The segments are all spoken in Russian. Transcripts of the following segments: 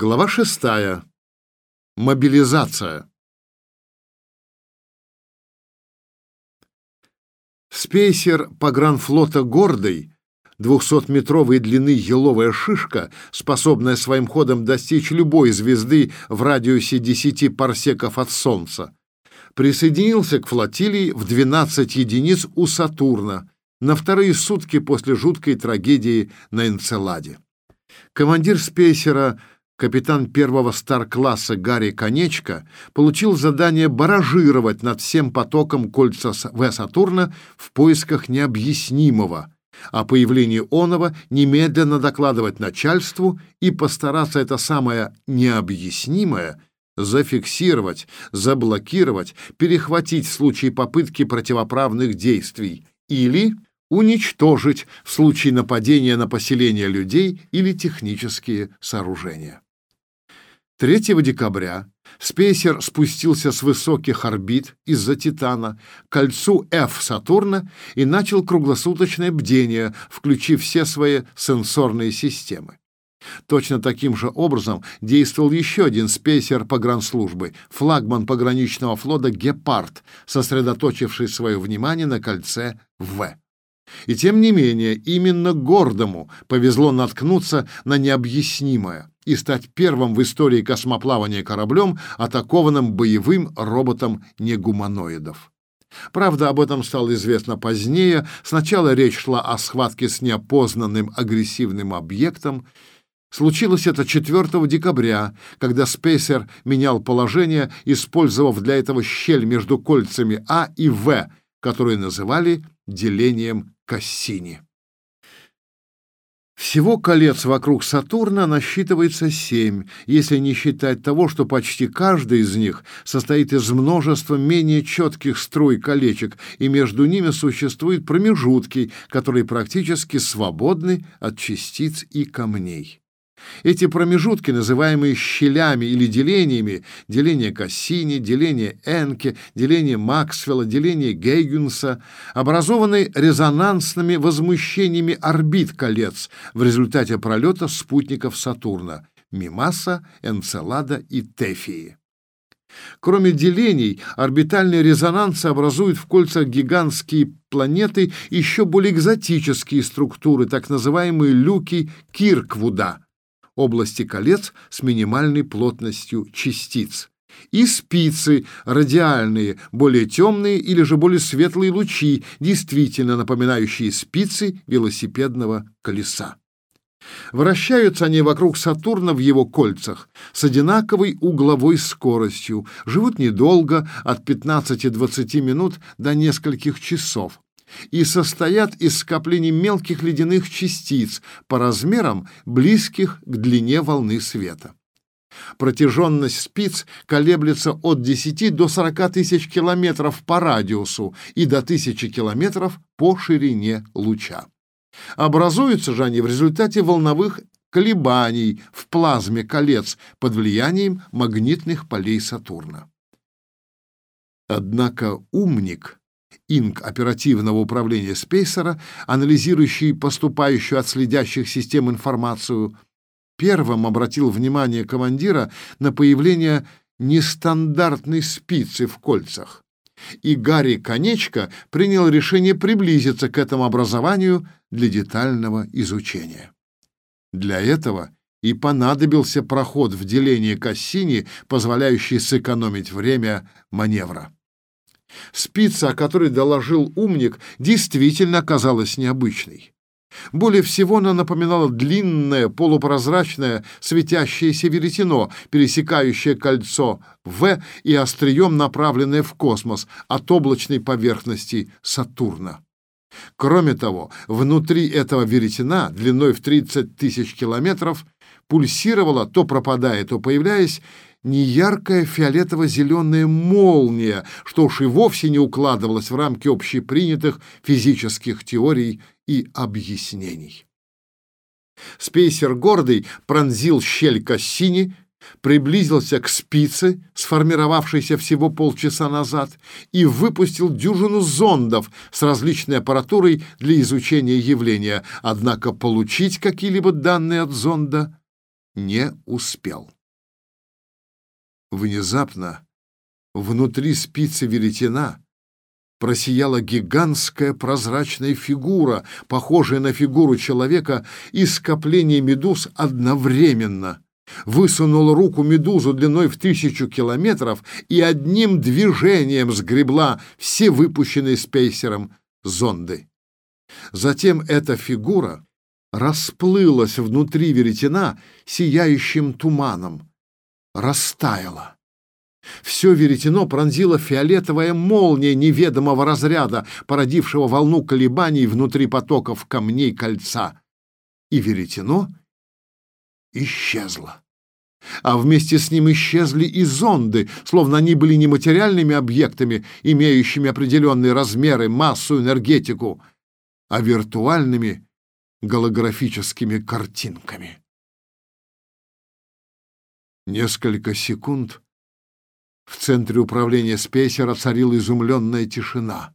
Глава шестая. Мобилизация. Спейсер погранфлота «Гордый», 200-метровой длины еловая шишка, способная своим ходом достичь любой звезды в радиусе 10 парсеков от Солнца, присоединился к флотилии в 12 единиц у Сатурна на вторые сутки после жуткой трагедии на Энцеладе. Командир спейсера капитан первого стар-класса Гарри Конечко получил задание баражировать над всем потоком кольца В Сатурна в поисках необъяснимого, а появлении оного немедленно докладывать начальству и постараться это самое необъяснимое зафиксировать, заблокировать, перехватить в случае попытки противоправных действий или уничтожить в случае нападения на поселение людей или технические сооружения. 3 декабря спейсер спустился с высоких орбит из-за Титана к кольцу F Сатурна и начал круглосуточное бдение, включив все свои сенсорные системы. Точно таким же образом действовал еще один спейсер погранслужбы, флагман пограничного флота «Гепард», сосредоточивший свое внимание на кольце В. И тем не менее, именно гордому повезло наткнуться на необъяснимое, и стать первым в истории космоплавания кораблем, атакованным боевым роботом негуманоидов. Правда, об этом стало известно позднее. Сначала речь шла о схватке с неопознанным агрессивным объектом. Случилось это 4 декабря, когда Спейсер менял положение, использовав для этого щель между кольцами А и В, которые называли делением Кассини. Всего колец вокруг Сатурна насчитывается семь, если не считать того, что почти каждый из них состоит из множества менее четких струй колечек, и между ними существуют промежутки, которые практически свободны от частиц и камней. Эти промежутки, называемые щелями или делениями, деление Кассини, деление Энке, деление Максвелла, деление Гейгюнса, образованы резонансными возмущениями орбит колец в результате пролета спутников Сатурна – Мимаса, Энцелада и Тефии. Кроме делений, орбитальные резонансы образуют в кольцах гигантские планеты еще более экзотические структуры, так называемые люки Кирквуда – области колец с минимальной плотностью частиц. И спицы радиальные, более темные или же более светлые лучи, действительно напоминающие спицы велосипедного колеса. Вращаются они вокруг Сатурна в его кольцах с одинаковой угловой скоростью, живут недолго, от 15-20 минут до нескольких часов, и состоят из скоплений мелких ледяных частиц по размерам, близких к длине волны света. Протяженность спиц колеблется от 10 до 40 тысяч километров по радиусу и до 1000 километров по ширине луча. Образуются же они в результате волновых колебаний в плазме колец под влиянием магнитных полей Сатурна. Однако умник инк оперативного управления Спейсера, анализирующий поступающую от следящих систем информацию, первым обратил внимание командира на появление нестандартной спицы в кольцах. И Гарри Конечко принял решение приблизиться к этому образованию для детального изучения. Для этого и понадобился проход в деление Кассини, позволяющий сэкономить время маневра. Спица, о которой доложил умник, действительно оказалась необычной. Более всего она напоминала длинное, полупрозрачное, светящееся веретено, пересекающее кольцо В и острием направленное в космос от облачной поверхности Сатурна. Кроме того, внутри этого веретена, длиной в 30 тысяч километров, пульсировала, то пропадая, то появляясь, неяркая фиолетово-зеленая молния, что уж и вовсе не укладывалась в рамки общепринятых физических теорий и объяснений. Спейсер гордый пронзил щель Кассини, приблизился к спице, сформировавшейся всего полчаса назад, и выпустил дюжину зондов с различной аппаратурой для изучения явления, однако получить какие-либо данные от зонда не успел. Внезапно внутри спицы веретена просияла гигантская прозрачная фигура, похожая на фигуру человека, и скопление медуз одновременно. Высунула руку медузу длиной в тысячу километров и одним движением сгребла все выпущенные спейсером зонды. Затем эта фигура расплылась внутри веретена сияющим туманом, растаяла. Все веретено пронзило фиолетовая молния неведомого разряда, породившего волну колебаний внутри потоков камней кольца. И веретено исчезло. А вместе с ним исчезли и зонды, словно они были не материальными объектами, имеющими определенные размеры, массу, энергетику, а виртуальными голографическими картинками. Несколько секунд в центре управления спейсера царила изумленная тишина.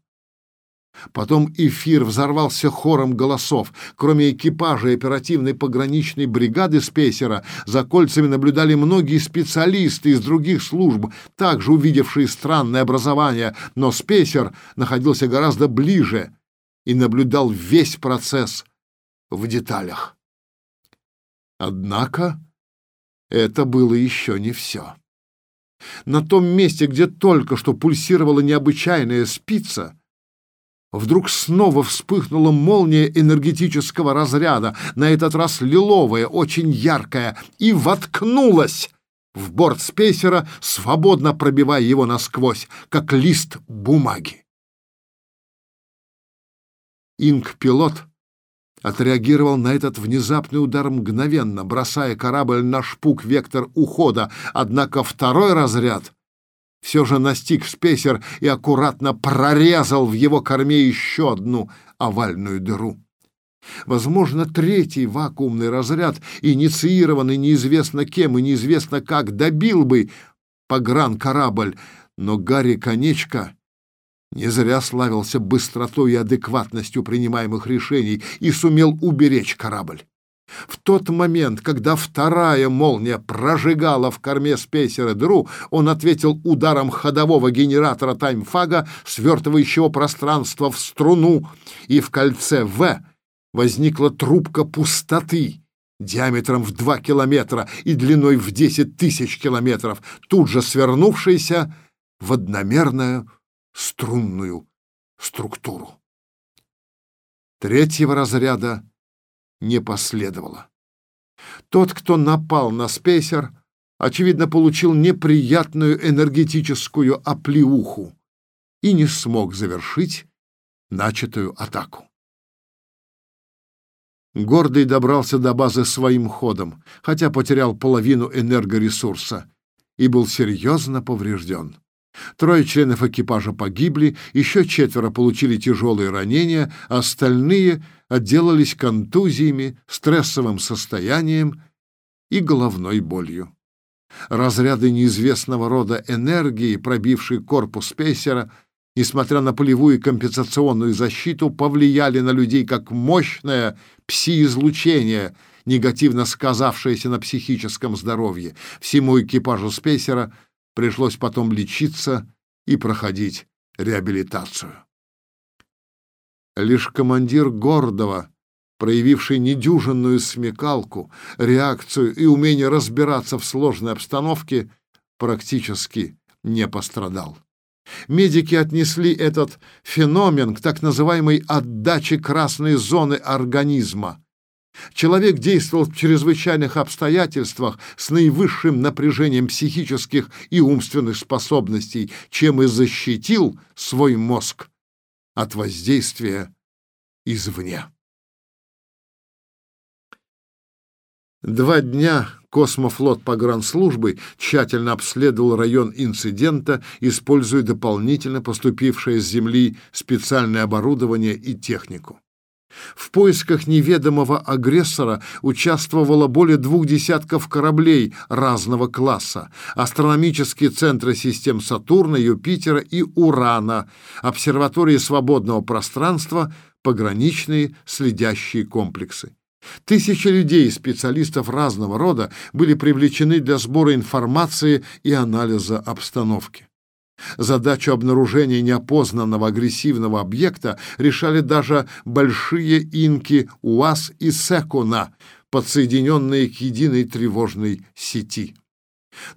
Потом эфир взорвался хором голосов. Кроме экипажа и оперативной пограничной бригады спейсера, за кольцами наблюдали многие специалисты из других служб, также увидевшие странное образование, но спейсер находился гораздо ближе и наблюдал весь процесс в деталях. Однако это было еще не все. На том месте, где только что пульсировала необычайная спица, вдруг снова вспыхнула молния энергетического разряда, на этот раз лиловая, очень яркая, и воткнулась в борт спейсера, свободно пробивая его насквозь, как лист бумаги. Инк-пилот отреагировал на этот внезапный удар мгновенно, бросая корабль на шпук вектор ухода, однако второй разряд все же настиг спейсер и аккуратно прорезал в его корме еще одну овальную дыру. Возможно, третий вакуумный разряд, инициированный неизвестно кем и неизвестно как, добил бы погран-корабль, но Гарри Конечка не зря славился быстротой и адекватностью принимаемых решений и сумел уберечь корабль. В тот момент, когда вторая молния прожигала в корме спейсера дыру, он ответил ударом ходового генератора таймфага, свертывающего пространство в струну, и в кольце «В» возникла трубка пустоты диаметром в два километра и длиной в десять тысяч километров, тут же свернувшаяся в одномерную струнную структуру. Третьего разряда не последовало. Тот, кто напал на спейсер, очевидно, получил неприятную энергетическую оплеуху и не смог завершить начатую атаку. Гордый добрался до базы своим ходом, хотя потерял половину энергоресурса и был серьезно поврежден. Трое членов экипажа погибли, еще четверо получили тяжелые ранения, а остальные отделались контузиями, стрессовым состоянием и головной болью. Разряды неизвестного рода энергии, пробившие корпус пейсера, несмотря на полевую компенсационную защиту, повлияли на людей как мощное пси-излучение, негативно сказавшееся на психическом здоровье. Всему экипажу спейсера – Пришлось потом лечиться и проходить реабилитацию. Лишь командир Гордова, проявивший недюжинную смекалку, реакцию и умение разбираться в сложной обстановке, практически не пострадал. Медики отнесли этот феномен к так называемой отдаче красной зоны организма, Человек действовал в чрезвычайных обстоятельствах с наивысшим напряжением психических и умственных способностей, чем и защитил свой мозг от воздействия извне. Два дня космофлот погранслужбы тщательно обследовал район инцидента, используя дополнительно поступившее с Земли специальное оборудование и технику. В поисках неведомого агрессора участвовало более двух десятков кораблей разного класса, астрономические центры систем Сатурна, Юпитера и Урана, обсерватории свободного пространства, пограничные следящие комплексы. Тысячи людей, специалистов разного рода, были привлечены для сбора информации и анализа обстановки. Задачу обнаружения неопознанного агрессивного объекта решали даже большие инки УАЗ и Секуна, подсоединенные к единой тревожной сети.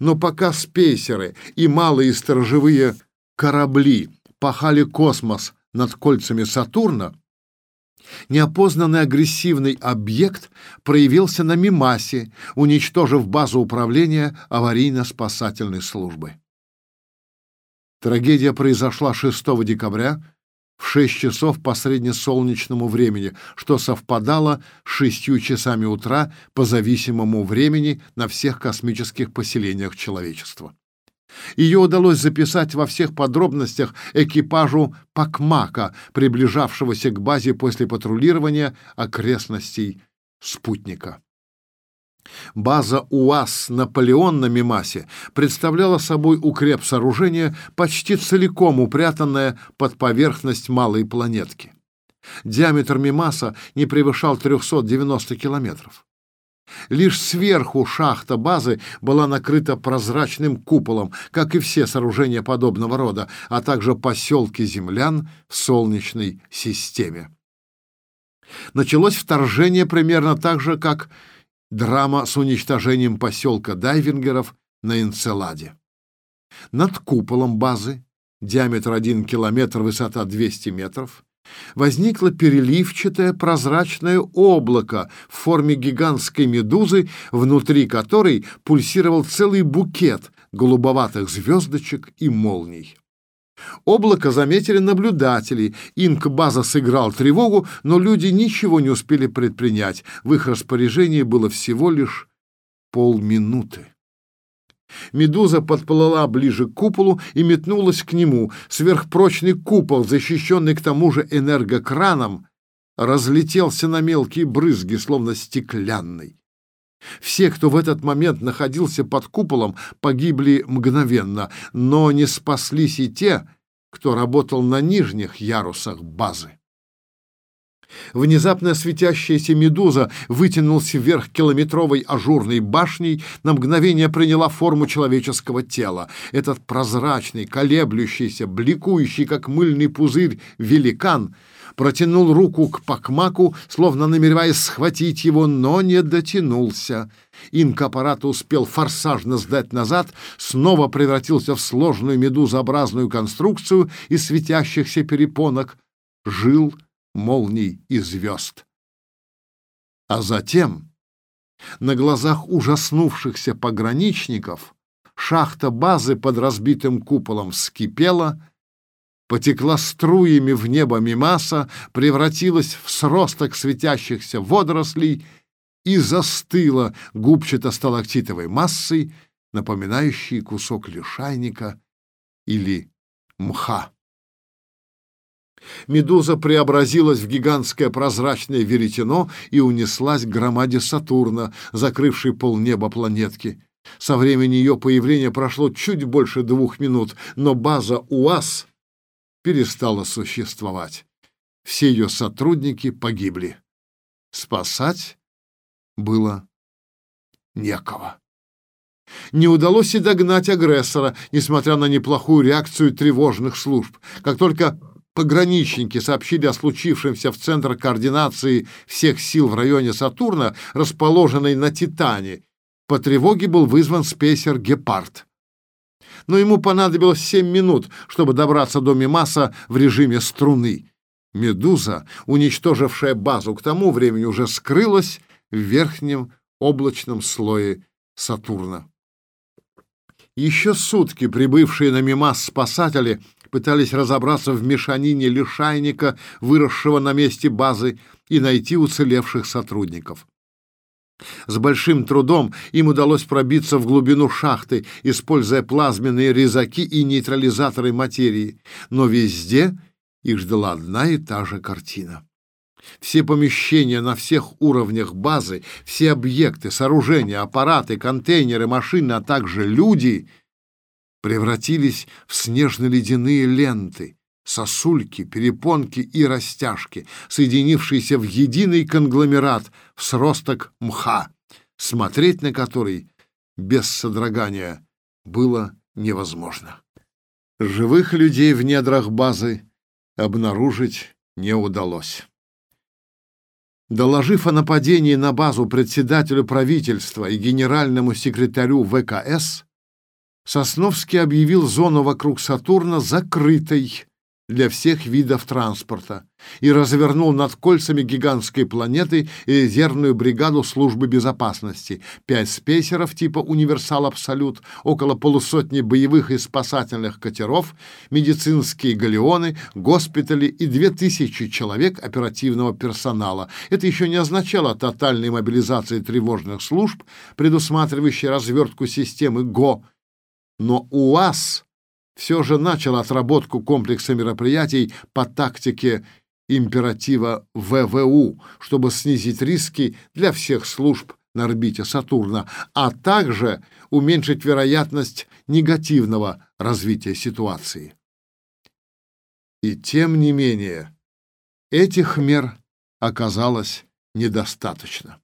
Но пока спейсеры и малые сторожевые корабли пахали космос над кольцами Сатурна, неопознанный агрессивный объект проявился на Мимасе, уничтожив базу управления аварийно-спасательной службы. Трагедия произошла 6 декабря в 6 часов по среднесолнечному времени, что совпадало с 6 часами утра по зависимому времени на всех космических поселениях человечества. Ее удалось записать во всех подробностях экипажу Пакмака, приближавшегося к базе после патрулирования окрестностей спутника. База УАЗ «Наполеон» на Мимасе представляла собой укреп-сооружение, почти целиком упрятанное под поверхность малой планетки. Диаметр Мимаса не превышал 390 километров. Лишь сверху шахта базы была накрыта прозрачным куполом, как и все сооружения подобного рода, а также поселки землян в Солнечной системе. Началось вторжение примерно так же, как Драма с уничтожением поселка дайвингеров на Энцеладе. Над куполом базы, диаметр 1 километр, высота 200 метров, возникло переливчатое прозрачное облако в форме гигантской медузы, внутри которой пульсировал целый букет голубоватых звездочек и молний. Облако заметили наблюдатели. Инк-база сыграл тревогу, но люди ничего не успели предпринять. В их распоряжении было всего лишь полминуты. Медуза подплыла ближе к куполу и метнулась к нему. Сверхпрочный купол, защищенный к тому же энергокраном, разлетелся на мелкие брызги, словно стеклянный. Все, кто в этот момент находился под куполом, погибли мгновенно, но не спаслись и те, кто работал на нижних ярусах базы. Внезапно светящаяся медуза вытянулась вверх километровой ажурной башней, на мгновение приняла форму человеческого тела. Этот прозрачный, колеблющийся, бликующий, как мыльный пузырь, великан — протянул руку к Пакмаку, словно намереваясь схватить его, но не дотянулся. Инк-аппарат успел форсажно сдать назад, снова превратился в сложную медузообразную конструкцию из светящихся перепонок, жил, молний и звезд. А затем, на глазах ужаснувшихся пограничников, шахта базы под разбитым куполом вскипела — потекла струями в небо мимаса, превратилась в сросток светящихся водорослей и застыла губчато-сталактитовой массой, напоминающей кусок лишайника или мха. Медуза преобразилась в гигантское прозрачное веретено и унеслась к громаде Сатурна, закрывшей полнеба планетки. Со времени ее появления прошло чуть больше двух минут, но база УАЗ перестала существовать. Все ее сотрудники погибли. Спасать было некого. Не удалось и догнать агрессора, несмотря на неплохую реакцию тревожных служб. Как только пограничники сообщили о случившемся в Центр координации всех сил в районе Сатурна, расположенной на Титане, по тревоге был вызван спейсер «Гепард» но ему понадобилось семь минут, чтобы добраться до Мимаса в режиме струны. Медуза, уничтожившая базу к тому времени, уже скрылась в верхнем облачном слое Сатурна. Еще сутки прибывшие на Мимас спасатели пытались разобраться в мешанине лишайника, выросшего на месте базы, и найти уцелевших сотрудников. С большим трудом им удалось пробиться в глубину шахты, используя плазменные резаки и нейтрализаторы материи, но везде их ждала одна и та же картина. Все помещения на всех уровнях базы, все объекты, сооружения, аппараты, контейнеры, машины, а также люди превратились в снежно-ледяные ленты, сосульки, перепонки и растяжки, соединившиеся в единый конгломерат в сросток мха, смотреть на который без содрогания было невозможно. Живых людей в недрах базы обнаружить не удалось. Доложив о нападении на базу председателю правительства и генеральному секретарю ВКС, Сосновский объявил зону вокруг Сатурна закрытой для всех видов транспорта и развернул над кольцами гигантской планеты резервную бригаду службы безопасности, пять спейсеров типа «Универсал Абсолют», около полусотни боевых и спасательных катеров, медицинские галеоны, госпитали и две тысячи человек оперативного персонала. Это еще не означало тотальной мобилизации тревожных служб, предусматривающей развертку системы ГО, но УАЗ все же начал отработку комплекса мероприятий по тактике императива ВВУ, чтобы снизить риски для всех служб на орбите Сатурна, а также уменьшить вероятность негативного развития ситуации. И тем не менее, этих мер оказалось недостаточно.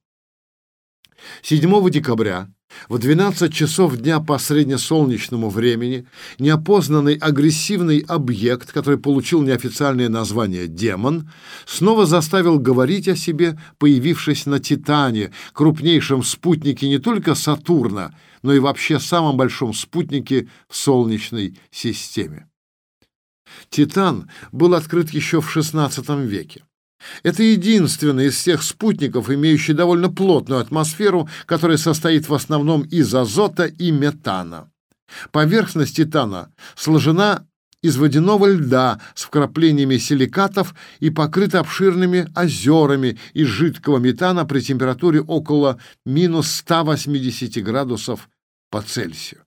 7 декабря в 12 часов дня по среднесолнечному времени неопознанный агрессивный объект, который получил неофициальное название «демон», снова заставил говорить о себе, появившись на Титане, крупнейшем спутнике не только Сатурна, но и вообще самом большом спутнике в Солнечной системе. Титан был открыт еще в XVI веке. Это единственный из всех спутников, имеющий довольно плотную атмосферу, которая состоит в основном из азота и метана. Поверхность Титана сложена из водяного льда с вкраплениями силикатов и покрыта обширными озерами из жидкого метана при температуре около минус 180 градусов по Цельсию.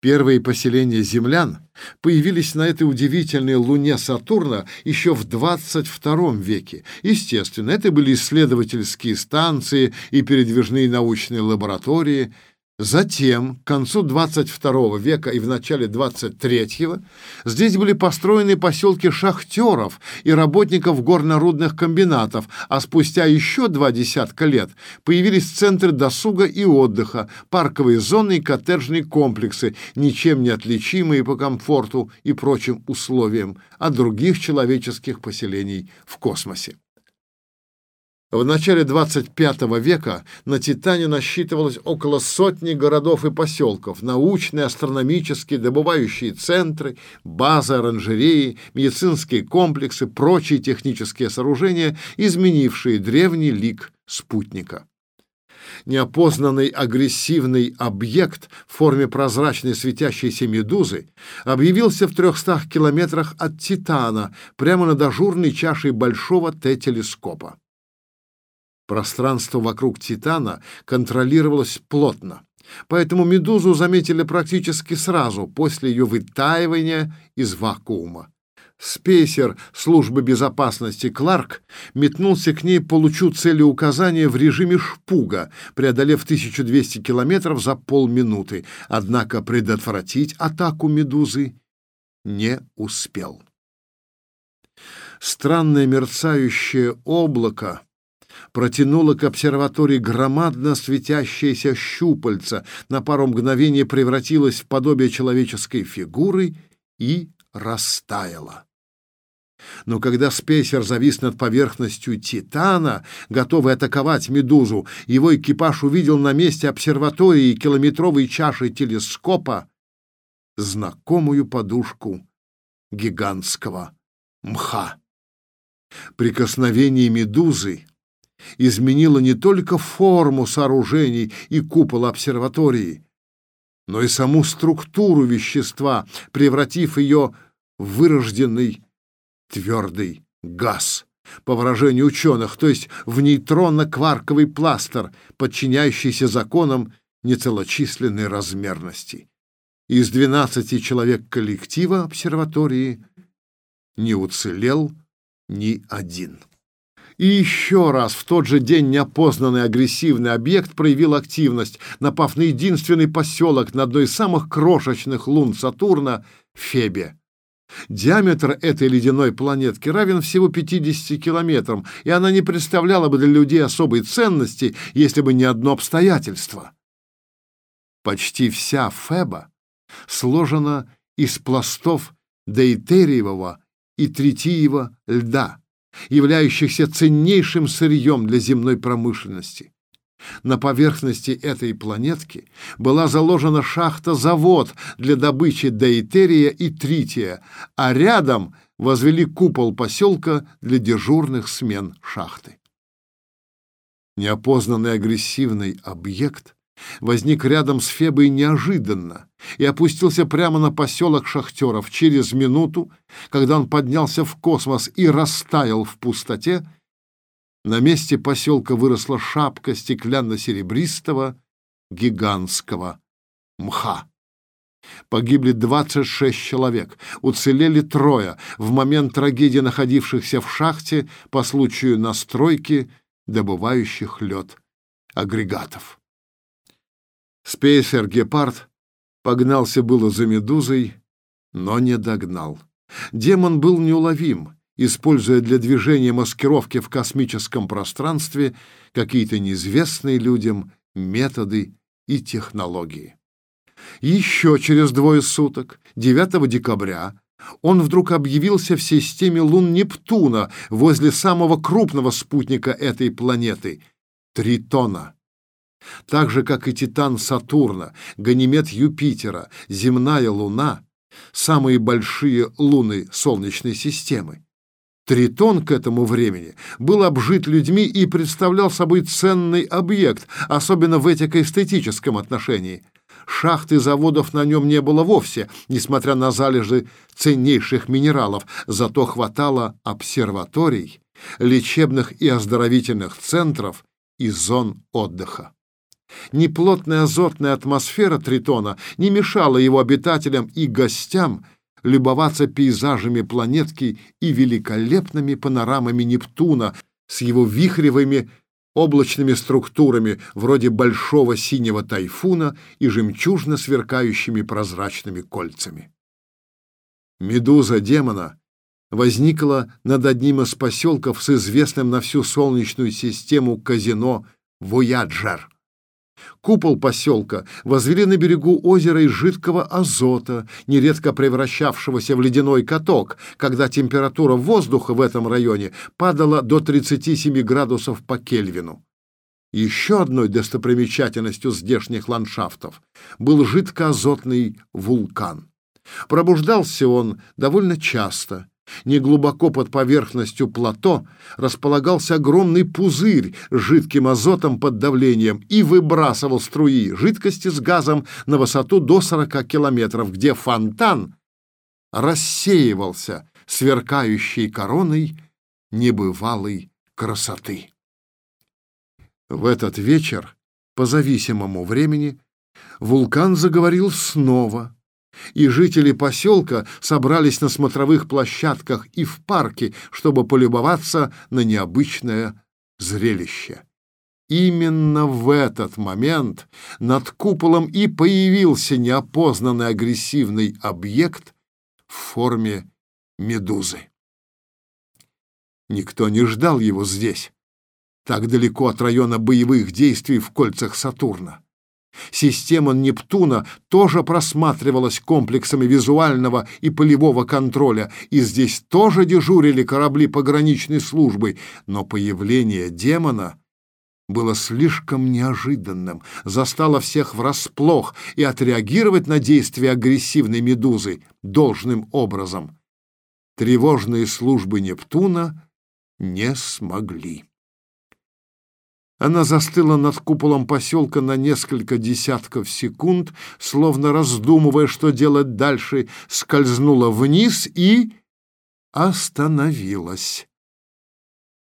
Первые поселения землян появились на этой удивительной луне Сатурна еще в 22 веке. Естественно, это были исследовательские станции и передвижные научные лаборатории – Затем, к концу 22 века и в начале 23-го, здесь были построены поселки шахтеров и работников горнорудных комбинатов, а спустя еще два десятка лет появились центры досуга и отдыха, парковые зоны и коттеджные комплексы, ничем не отличимые по комфорту и прочим условиям от других человеческих поселений в космосе. В начале 25 века на Титане насчитывалось около сотни городов и поселков, научные, астрономические, добывающие центры, базы, оранжереи, медицинские комплексы, прочие технические сооружения, изменившие древний лик спутника. Неопознанный агрессивный объект в форме прозрачной светящейся медузы объявился в 300 километрах от Титана, прямо над ажурной чашей большого Т-телескопа. Пространство вокруг Титана контролировалось плотно, поэтому Медузу заметили практически сразу после ее вытаивания из вакуума. Спейсер службы безопасности Кларк метнулся к ней по лучу целеуказания в режиме шпуга, преодолев 1200 километров за полминуты, однако предотвратить атаку «Медузы» не успел. Странное мерцающее облако протянула к обсерватории громадно светящееся щупальца, на пару мгновений превратилась в подобие человеческой фигуры и растаяла. Но когда спейсер завис над поверхностью Титана, готовый атаковать Медузу, его экипаж увидел на месте обсерватории километровой чаши телескопа знакомую подушку гигантского мха. Прикосновение Медузы изменила не только форму сооружений и купол обсерватории, но и саму структуру вещества, превратив ее в вырожденный твердый газ, по выражению ученых, то есть в нейтронно-кварковый пластер, подчиняющийся законам нецелочисленной размерности. Из 12 человек коллектива обсерватории не уцелел ни один. И еще раз в тот же день неопознанный агрессивный объект проявил активность, напав на единственный поселок на одной из самых крошечных лун Сатурна — Фебе. Диаметр этой ледяной планетки равен всего 50 километрам, и она не представляла бы для людей особой ценности, если бы не одно обстоятельство. Почти вся Феба сложена из пластов дейтериевого и тритиевого льда являющихся ценнейшим сырьем для земной промышленности. На поверхности этой планетки была заложена шахта-завод для добычи дейтерия и трития, а рядом возвели купол поселка для дежурных смен шахты. Неопознанный агрессивный объект возник рядом с Фебой неожиданно и опустился прямо на поселок шахтеров. Через минуту, когда он поднялся в космос и растаял в пустоте, на месте поселка выросла шапка стеклянно-серебристого гигантского мха. Погибли 26 человек, уцелели трое, в момент трагедии находившихся в шахте по случаю настройки добывающих лед агрегатов. Спейсер Гепард погнался было за медузой, но не догнал. Демон был неуловим, используя для движения маскировки в космическом пространстве какие-то неизвестные людям методы и технологии. Еще через двое суток, 9 декабря, он вдруг объявился в системе лун Нептуна возле самого крупного спутника этой планеты — Тритона. Так же, как и Титан Сатурна, Ганимед Юпитера, земная Луна — самые большие луны Солнечной системы. Тритон к этому времени был обжит людьми и представлял собой ценный объект, особенно в этико-эстетическом отношении. Шахт и заводов на нем не было вовсе, несмотря на залежи ценнейших минералов, зато хватало обсерваторий, лечебных и оздоровительных центров и зон отдыха. Неплотная азотная атмосфера Тритона не мешала его обитателям и гостям любоваться пейзажами планетки и великолепными панорамами Нептуна с его вихревыми облачными структурами вроде большого синего тайфуна и жемчужно сверкающими прозрачными кольцами. Медуза демона возникла над одним из поселков с известным на всю Солнечную систему казино «Вояджер». Купол поселка возвели на берегу озера из жидкого азота, нередко превращавшегося в ледяной каток, когда температура воздуха в этом районе падала до 37 градусов по Кельвину. Еще одной достопримечательностью здешних ландшафтов был жидкоазотный вулкан. Пробуждался он довольно часто, Неглубоко под поверхностью плато располагался огромный пузырь с жидким азотом под давлением и выбрасывал струи жидкости с газом на высоту до 40 километров, где фонтан рассеивался сверкающей короной небывалой красоты. В этот вечер, по зависимому времени, вулкан заговорил снова — и жители поселка собрались на смотровых площадках и в парке, чтобы полюбоваться на необычное зрелище. Именно в этот момент над куполом и появился неопознанный агрессивный объект в форме медузы. Никто не ждал его здесь, так далеко от района боевых действий в кольцах Сатурна. Система Нептуна тоже просматривалась комплексами визуального и полевого контроля, и здесь тоже дежурили корабли пограничной службы, но появление демона было слишком неожиданным, застало всех врасплох, и отреагировать на действия агрессивной медузы должным образом тревожные службы Нептуна не смогли. Она застыла над куполом поселка на несколько десятков секунд, словно раздумывая, что делать дальше, скользнула вниз и остановилась.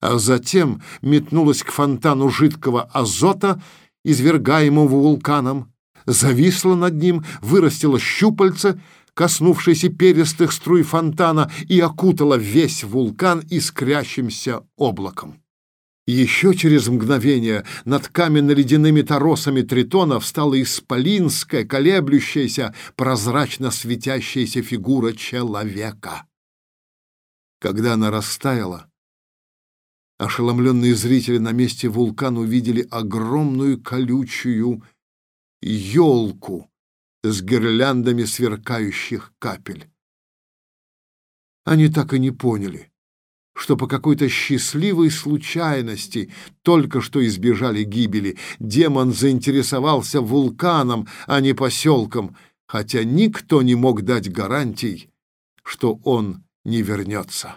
А затем метнулась к фонтану жидкого азота, извергаемого вулканом, зависла над ним, вырастила щупальца, коснувшись перистых струй фонтана, и окутала весь вулкан искрящимся облаком. Еще через мгновение над каменно-ледяными торосами тритона встала исполинская, колеблющаяся, прозрачно светящаяся фигура человека. Когда она растаяла, ошеломленные зрители на месте вулкана увидели огромную колючую елку с гирляндами сверкающих капель. Они так и не поняли, что по какой-то счастливой случайности только что избежали гибели. Демон заинтересовался вулканом, а не поселком, хотя никто не мог дать гарантий, что он не вернется.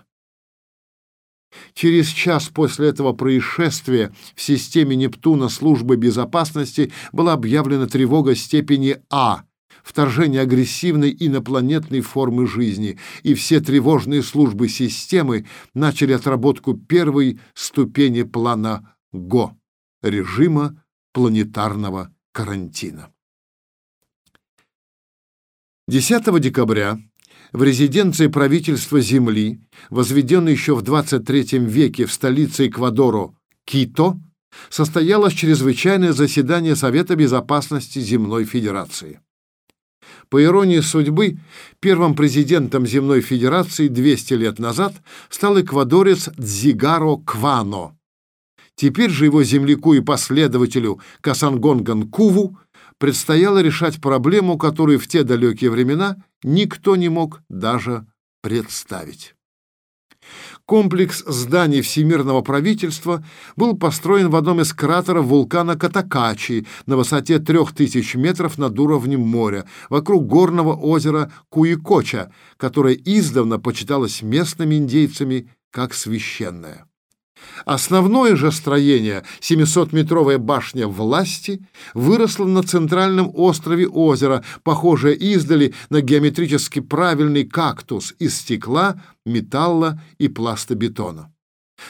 Через час после этого происшествия в системе Нептуна службы безопасности была объявлена тревога степени А вторжение агрессивной инопланетной формы жизни, и все тревожные службы системы начали отработку первой ступени плана ГО — режима планетарного карантина. 10 декабря в резиденции правительства Земли, возведенной еще в 23 веке в столице Эквадора Кито, состоялось чрезвычайное заседание Совета безопасности Земной Федерации. По иронии судьбы, первым президентом Земной Федерации 200 лет назад стал эквадорец Дзигаро Квано. Теперь же его земляку и последователю Касангонган Куву предстояло решать проблему, которую в те далекие времена никто не мог даже представить. Комплекс зданий Всемирного правительства был построен в одном из кратеров вулкана Катакачи на высоте 3000 метров над уровнем моря, вокруг горного озера Куикоча, которое издавна почиталось местными индейцами как священное. Основное же строение, 700-метровая башня власти, выросло на центральном острове озера, похожее издали на геометрически правильный кактус из стекла, металла и пластобетона.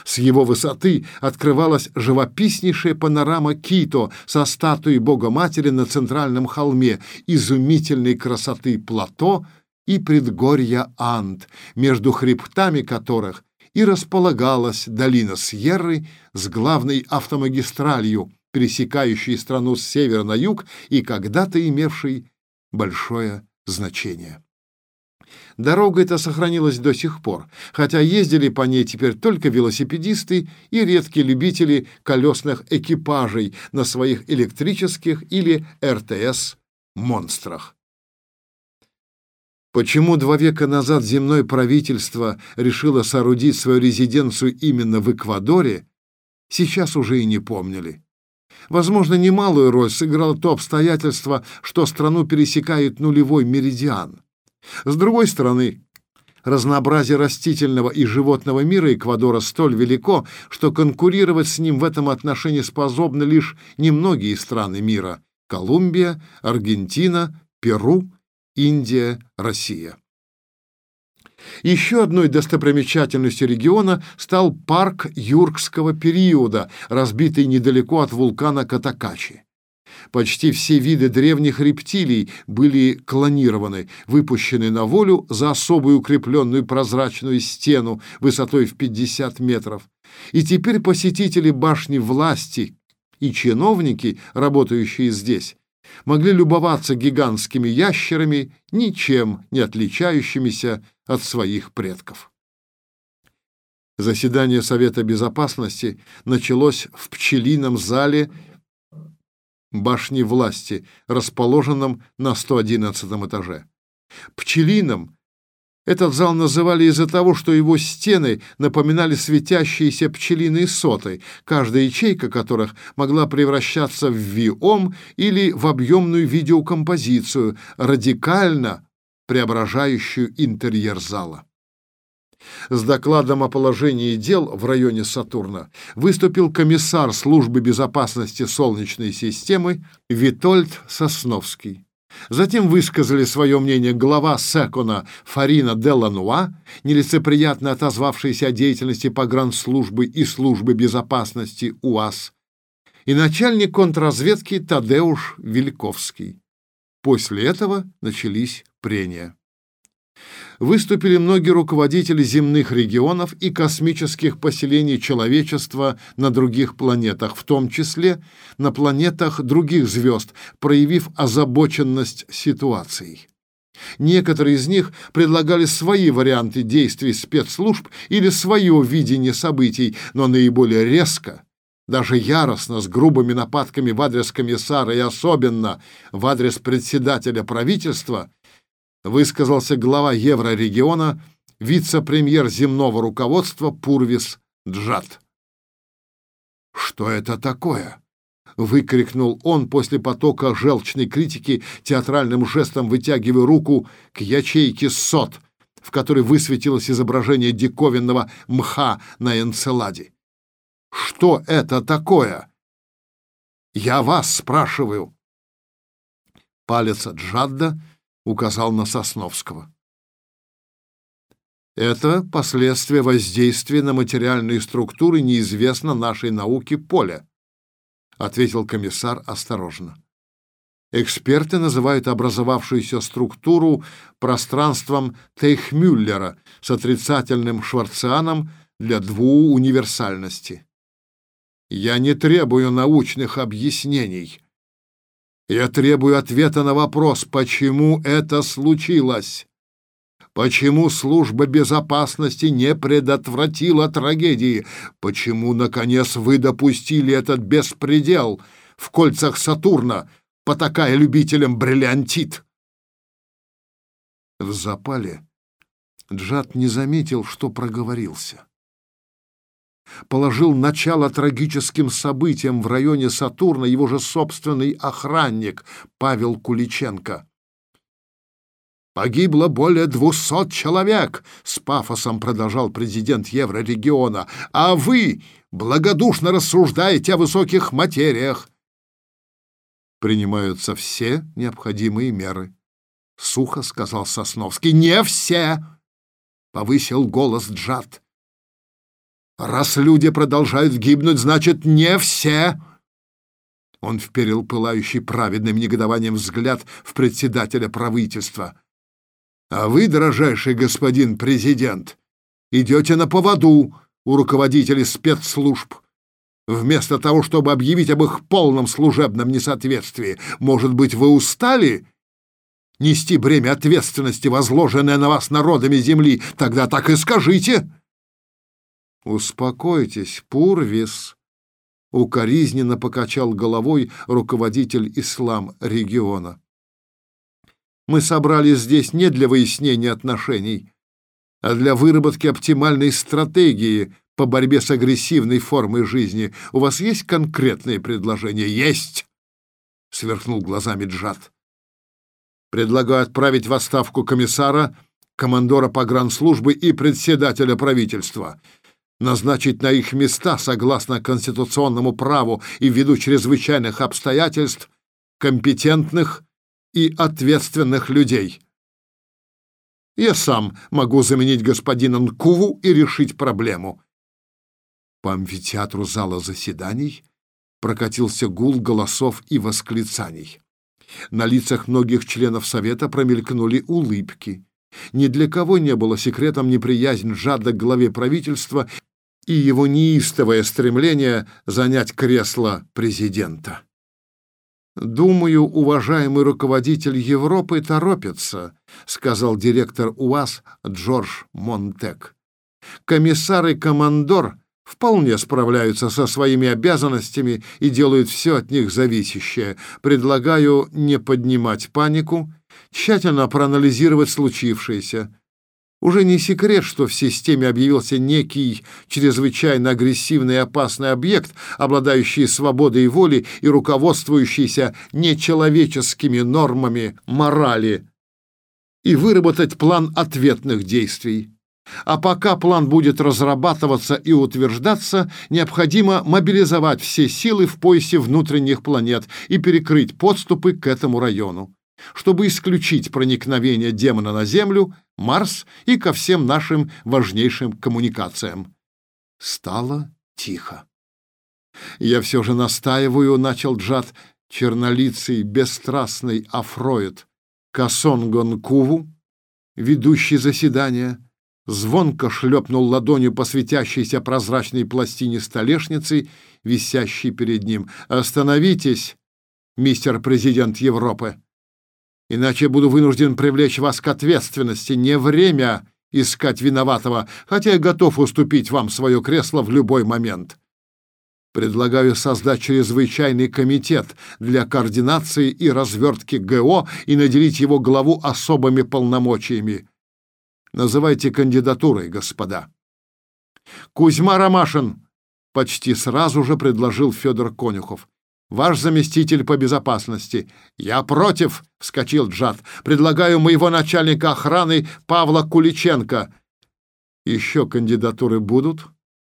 С его высоты открывалась живописнейшая панорама Кито со статуей Бога-Матери на центральном холме, изумительной красоты плато и предгорья Анд, между хребтами которых и располагалась долина Сьерры с главной автомагистралью, пересекающей страну с севера на юг и когда-то имевшей большое значение. Дорога эта сохранилась до сих пор, хотя ездили по ней теперь только велосипедисты и редкие любители колесных экипажей на своих электрических или РТС-монстрах. Почему два века назад земное правительство решило соорудить свою резиденцию именно в Эквадоре, сейчас уже и не помнили. Возможно, немалую роль сыграло то обстоятельство, что страну пересекает нулевой меридиан. С другой стороны, разнообразие растительного и животного мира Эквадора столь велико, что конкурировать с ним в этом отношении способны лишь немногие страны мира – Колумбия, Аргентина, Перу Индия, Россия. Еще одной достопримечательностью региона стал парк юркского периода, разбитый недалеко от вулкана Катакачи. Почти все виды древних рептилий были клонированы, выпущены на волю за особую укрепленную прозрачную стену высотой в 50 метров. И теперь посетители башни власти и чиновники, работающие здесь, могли любоваться гигантскими ящерами, ничем не отличающимися от своих предков. Заседание Совета Безопасности началось в пчелином зале башни власти, расположенном на 111 этаже. Пчелином этот зал называли из-за того, что его стены напоминали светящиеся пчелиные соты, каждая ячейка которых могла превращаться в виом или в объемную видеокомпозицию, радикально преображающую интерьер зала. С докладом о положении дел в районе Сатурна выступил комиссар службы безопасности Солнечной системы Витольд Сосновский. Затем высказали свое мнение глава Секона Фарина Делануа, нелицеприятно отозвавшийся о деятельности погранслужбы и службы безопасности УАС, и начальник контрразведки Тадеуш Вильковский. После этого начались прения. Выступили многие руководители земных регионов и космических поселений человечества на других планетах, в том числе на планетах других звезд, проявив озабоченность ситуацией. Некоторые из них предлагали свои варианты действий спецслужб или свое видение событий, но наиболее резко, даже яростно, с грубыми нападками в адрес комиссара и особенно в адрес председателя правительства, высказался глава Еврорегиона, вице-премьер земного руководства Пурвис Джат. «Что это такое?» — выкрикнул он после потока желчной критики, театральным жестом вытягивая руку к ячейке сот, в которой высветилось изображение диковинного мха на энцеладе. «Что это такое?» «Я вас спрашиваю!» Палец Джадда указал на Сосновского. Это последствия воздействия на материальные структуры неизвестно нашей науке поля. — ответил комиссар осторожно. Эксперты называют образовавшуюся структуру пространством Тейхмюллера с отрицательным шварцианом для двууниверсальности. Я не требую научных объяснений. Я требую ответа на вопрос, почему это случилось. Почему служба безопасности не предотвратила трагедии? Почему, наконец, вы допустили этот беспредел в кольцах Сатурна, потакая любителям бриллиантит? В запале Джад не заметил, что проговорился. Положил начало трагическим событиям в районе Сатурна его же собственный охранник Павел Куличенко. Погибло более двухсот человек, с пафосом продолжал президент Еврорегиона, а вы благодушно рассуждаете о высоких материях. Принимаются все необходимые меры, сухо сказал Сосновский. Не все, повысил голос Джад. Раз люди продолжают гибнуть, значит, не все. Он вперил пылающий праведным негодованием взгляд в председателя правительства. А вы, дорожайший господин президент, идете на поводу у руководителей спецслужб. Вместо того, чтобы объявить об их полном служебном несоответствии, может быть, вы устали нести бремя ответственности, возложенное на вас народами земли, тогда так и скажите. Успокойтесь, Пурвис, укоризненно покачал головой руководитель ислам региона. Мы собрались здесь не для выяснения отношений, а для выработки оптимальной стратегии по борьбе с агрессивной формой жизни. У вас есть конкретные предложения? Есть! Сверкнул глазами Джад. Предлагаю отправить в отставку комиссара, командора погранслужбы и председателя правительства. Назначить на их места, согласно конституционному праву и ввиду чрезвычайных обстоятельств, компетентных и ответственных людей. Я сам могу заменить господина Нкуву и решить проблему. По амфитеатру зала заседаний прокатился гул голосов и восклицаний. На лицах многих членов Совета промелькнули улыбки. Ни для кого не было секретом неприязнь Жада к главе правительства и его неистовое стремление занять кресло президента. «Думаю, уважаемый руководитель Европы торопится», сказал директор УАЗ Джордж Монтек. «Комиссар и командор вполне справляются со своими обязанностями и делают все от них зависящее. Предлагаю не поднимать панику, тщательно проанализировать случившееся. Уже не секрет, что в системе объявился некий чрезвычайно агрессивный и опасный объект, обладающий свободой воли и руководствующийся нечеловеческими нормами морали, и выработать план ответных действий. А пока план будет разрабатываться и утверждаться, необходимо мобилизовать все силы в поясе внутренних планет и перекрыть подступы к этому району чтобы исключить проникновение демона на Землю, Марс и ко всем нашим важнейшим коммуникациям. Стало тихо. «Я все же настаиваю», — начал Джад, чернолицый, бесстрастный афроид, Касонгон Куву, ведущий заседание, звонко шлепнул ладонью по светящейся прозрачной пластине столешницы, висящей перед ним. «Остановитесь, мистер президент Европы, иначе буду вынужден привлечь вас к ответственности. Не время искать виноватого, хотя я готов уступить вам свое кресло в любой момент». Предлагаю создать чрезвычайный комитет для координации и развертки ГО и наделить его главу особыми полномочиями. Называйте кандидатурой, господа. Кузьма Ромашин, почти сразу же предложил Федор Конюхов. Ваш заместитель по безопасности. Я против, вскочил Джад. Предлагаю моего начальника охраны Павла Куличенко. Еще кандидатуры будут?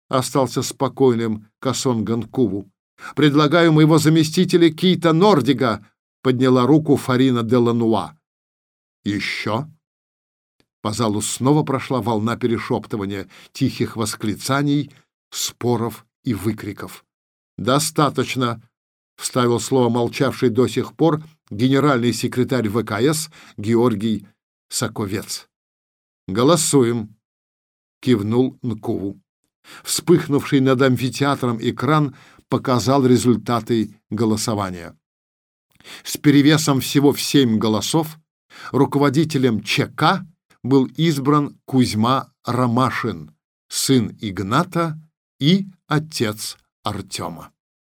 Остался спокойным Касон Ганкуву. Предлагаю моего заместителя Кита Нордига, подняла руку Фарина де Лануа. Еще? По залу снова прошла волна перешептывания, тихих восклицаний, споров и выкриков. «Достаточно!» — вставил слово молчавший до сих пор генеральный секретарь ВКС Георгий Соковец. «Голосуем!» — кивнул Нкуву. Вспыхнувший над амфитеатром экран показал результаты голосования. С перевесом всего в семь голосов руководителем ЧК был избран Кузьма Ромашин, сын Игната и отец Артема.